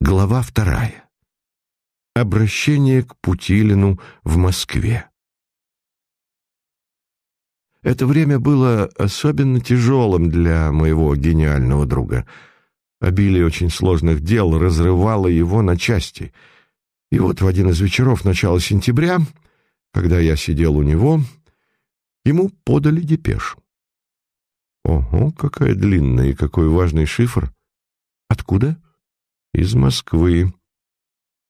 Глава вторая. Обращение к Путилину в Москве. Это время было особенно тяжелым для моего гениального друга. Обилие очень сложных дел разрывало его на части. И вот в один из вечеров начала сентября, когда я сидел у него, ему подали депешу. Ого, какая длинная и какой важный шифр. Откуда? Из Москвы.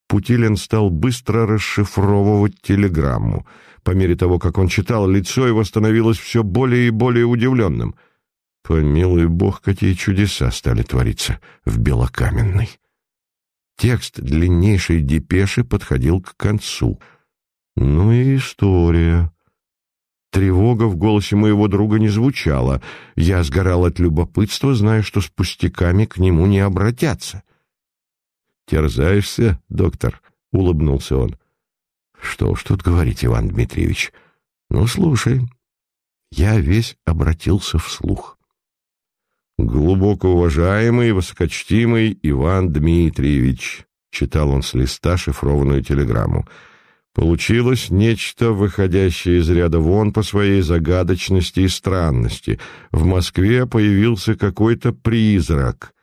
Путилин стал быстро расшифровывать телеграмму. По мере того, как он читал, лицо его становилось все более и более удивленным. Помилуй бог, какие чудеса стали твориться в Белокаменной. Текст длиннейшей депеши подходил к концу. Ну и история. Тревога в голосе моего друга не звучала. Я сгорал от любопытства, зная, что с пустяками к нему не обратятся. «Терзаешься, доктор?» — улыбнулся он. «Что уж тут говорить, Иван Дмитриевич. Ну, слушай». Я весь обратился вслух. «Глубоко уважаемый высокочтимый Иван Дмитриевич», — читал он с листа шифрованную телеграмму, — «получилось нечто, выходящее из ряда вон по своей загадочности и странности. В Москве появился какой-то призрак».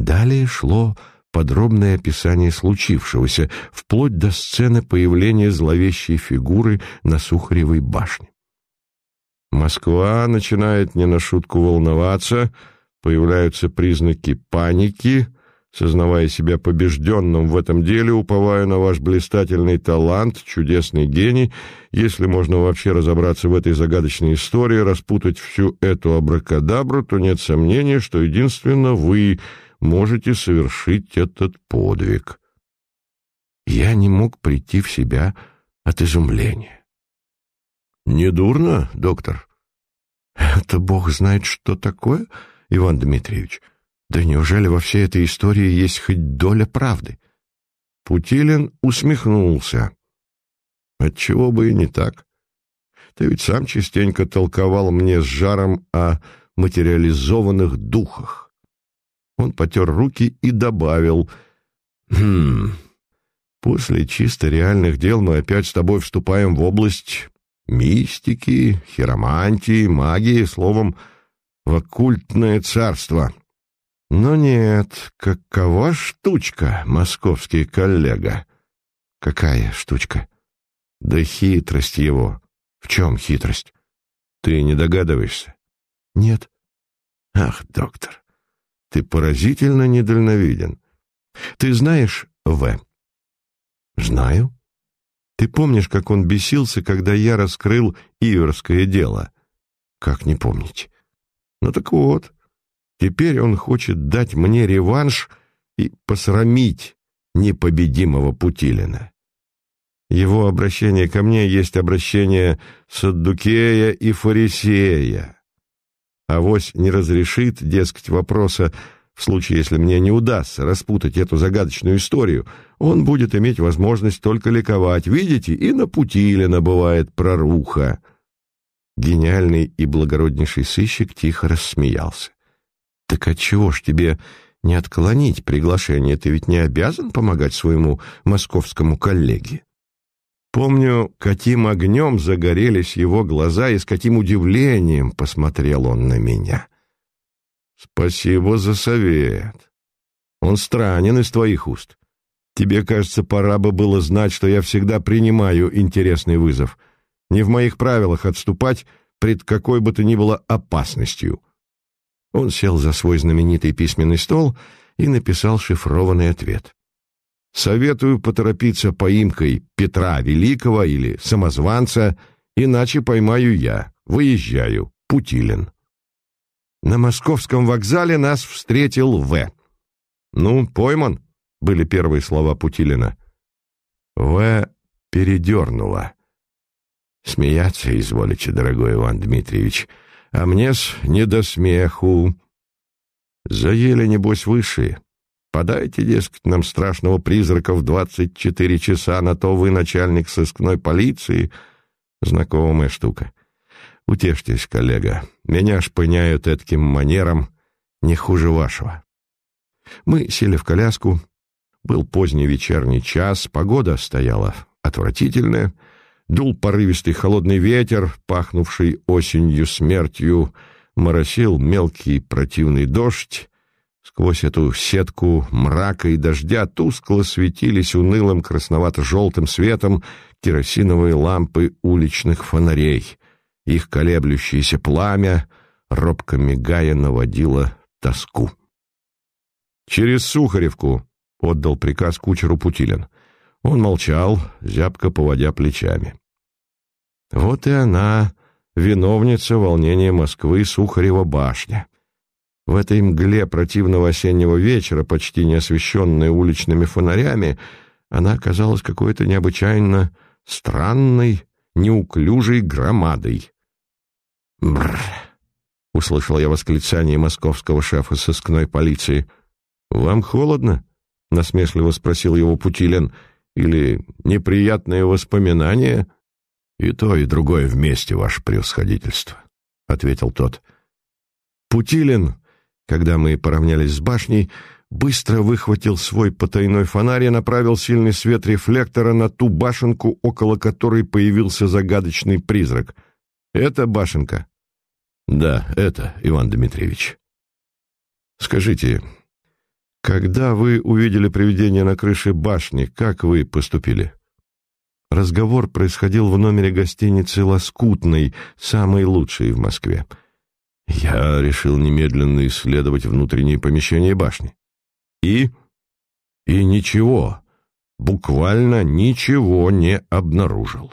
Далее шло подробное описание случившегося, вплоть до сцены появления зловещей фигуры на Сухаревой башне. Москва начинает не на шутку волноваться, появляются признаки паники. Сознавая себя побежденным в этом деле, уповаю на ваш блистательный талант, чудесный гений. Если можно вообще разобраться в этой загадочной истории, распутать всю эту абракадабру, то нет сомнения, что единственно вы — можете совершить этот подвиг. Я не мог прийти в себя от изумления. «Недурно, доктор?» «Это бог знает, что такое, Иван Дмитриевич. Да неужели во всей этой истории есть хоть доля правды?» Путилин усмехнулся. «Отчего бы и не так. Ты ведь сам частенько толковал мне с жаром о материализованных духах. Он потер руки и добавил. «Хм... После чисто реальных дел мы опять с тобой вступаем в область мистики, хиромантии, магии, словом, в оккультное царство. Но нет, какова штучка, московский коллега? Какая штучка? Да хитрость его. В чем хитрость? Ты не догадываешься? Нет. Ах, доктор, ты поразительно недальновиден. Ты знаешь В? Знаю. Ты помнишь, как он бесился, когда я раскрыл Иверское дело? Как не помнить? Ну так вот, теперь он хочет дать мне реванш и посрамить непобедимого Путилина. Его обращение ко мне есть обращение Саддукея и Фарисея. Авось не разрешит, дескать, вопроса, в случае, если мне не удастся распутать эту загадочную историю, он будет иметь возможность только ликовать. Видите, и на Путилина бывает проруха. Гениальный и благороднейший сыщик тихо рассмеялся. «Так отчего ж тебе не отклонить приглашение? Ты ведь не обязан помогать своему московскому коллеге?» Помню, каким огнем загорелись его глаза и с каким удивлением посмотрел он на меня. «Спасибо за совет. Он странен из твоих уст. Тебе, кажется, пора бы было знать, что я всегда принимаю интересный вызов. Не в моих правилах отступать пред какой бы то ни было опасностью». Он сел за свой знаменитый письменный стол и написал шифрованный ответ. Советую поторопиться поимкой Петра Великого или самозванца, иначе поймаю я. Выезжаю. Путилин. На московском вокзале нас встретил В. «Ну, пойман», — были первые слова Путилина. В передернула. «Смеяться изволите, дорогой Иван Дмитриевич, а мне-с не до смеху. Заели, небось, высшие. Подайте, дескать, нам страшного призрака в двадцать четыре часа, на то вы начальник сыскной полиции. Знакомая штука. Утешьтесь, коллега, меня шпыняют этким манером не хуже вашего. Мы сели в коляску. Был поздний вечерний час, погода стояла отвратительная, дул порывистый холодный ветер, пахнувший осенью смертью, моросил мелкий противный дождь, Сквозь эту сетку мрака и дождя тускло светились унылым красновато-желтым светом керосиновые лампы уличных фонарей. Их колеблющееся пламя, робко мигая, наводило тоску. «Через Сухаревку!» — отдал приказ кучеру Путилин. Он молчал, зябко поводя плечами. Вот и она, виновница волнения Москвы Сухарева башня. В этой мгле противного осеннего вечера, почти не освещенной уличными фонарями, она оказалась какой-то необычайно странной, неуклюжей громадой. «Бррр!» — услышал я восклицание московского шефа сыскной полиции. «Вам холодно?» — насмешливо спросил его Путилин. «Или неприятные воспоминания?» «И то, и другое вместе, ваше превосходительство», — ответил тот. Путилин когда мы поравнялись с башней, быстро выхватил свой потайной фонарь и направил сильный свет рефлектора на ту башенку, около которой появился загадочный призрак. «Это башенка?» «Да, это, Иван Дмитриевич». «Скажите, когда вы увидели привидение на крыше башни, как вы поступили?» Разговор происходил в номере гостиницы «Лоскутный», самый лучший в Москве. Я решил немедленно исследовать внутренние помещения башни. И... и ничего, буквально ничего не обнаружил.